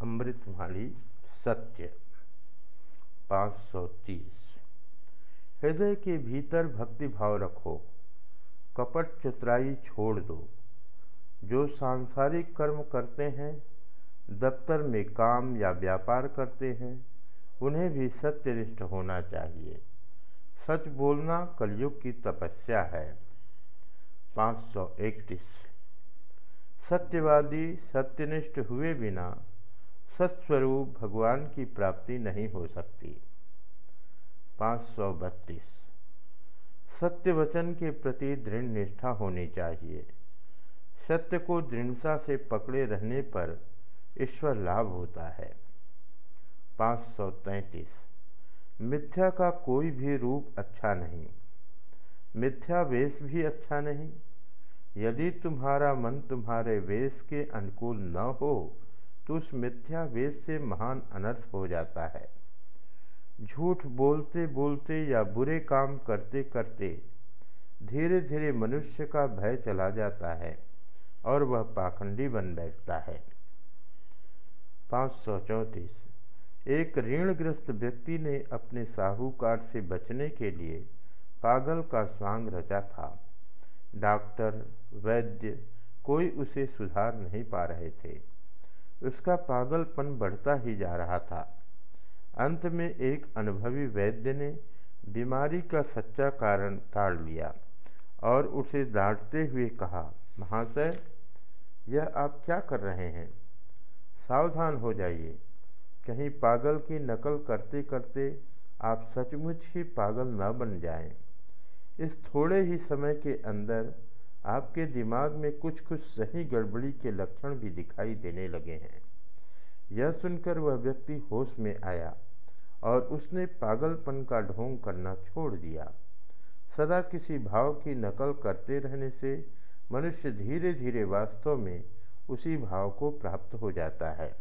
अमृतवाणी सत्य, पाँच सौ तीस। हृदय के भीतर भक्ति भाव रखो, कपट चतुराई छोड़ दो। जो सांसारिक कर्म करते हैं, दफ्तर में काम या व्यापार करते हैं, उन्हें भी सत्यनिष्ठ होना चाहिए। सच बोलना कलयुग की तपस्या है। पाँच सौ इकतीस। सत्यवादी सत्यनिष्ठ हुए बिना सत्स्वरूप भगवान की प्राप्ति नहीं हो सकती। पाँच सौ बत्तीस। सत्य वचन के प्रति दृढ़ निष्ठा होनी चाहिए। सत्य को दृढ़ता से पकड़े रहने पर ईश्वर लाभ होता है। पाँच सौ तैंतीस। मिथ्या का कोई भी रूप अच्छा नहीं। मिथ्या वेश भी अच्छा नहीं। यदि तुम्हारा मन तुम्हारे वेश के अनुकूल न हो तो उस मिथ्या वेद से महान अनर्थ हो जाता है। झूठ बोलते बोलते या बुरे काम करते करते धीरे धीरे मनुष्य का भय चला जाता है और वह पाखंडी बन बैठता है। पाँच सौ चौंतीस। एक ऋणग्रस्त व्यक्ति ने अपने साहूकार से बचने के लिए पागल का स्वांग रचा था। डॉक्टर, वैद्य कोई उसे सुधार नहीं पा रहे थे। उसका पागलपन बढ़ता ही जा रहा था। अंत में एक अनुभवी वैद्य ने बीमारी का सच्चा कारण ताड़ लिया और उसे डांटते हुए कहा, महाशय, यह आप क्या कर रहे हैं? सावधान हो जाइए। कहीं पागल की नकल करते करते आप सचमुच ही पागल न बन जाएँ। इस थोड़े ही समय के अंदर आपके दिमाग में कुछ कुछ सही गड़बड़ी के लक्षण भी दिखाई देने लगे हैं। यह सुनकर वह व्यक्ति होश में आया और उसने पागलपन का ढोंग करना छोड़ दिया। सदा किसी भाव की नकल करते रहने से मनुष्य धीरे धीरे वास्तव में उसी भाव को प्राप्त हो जाता है।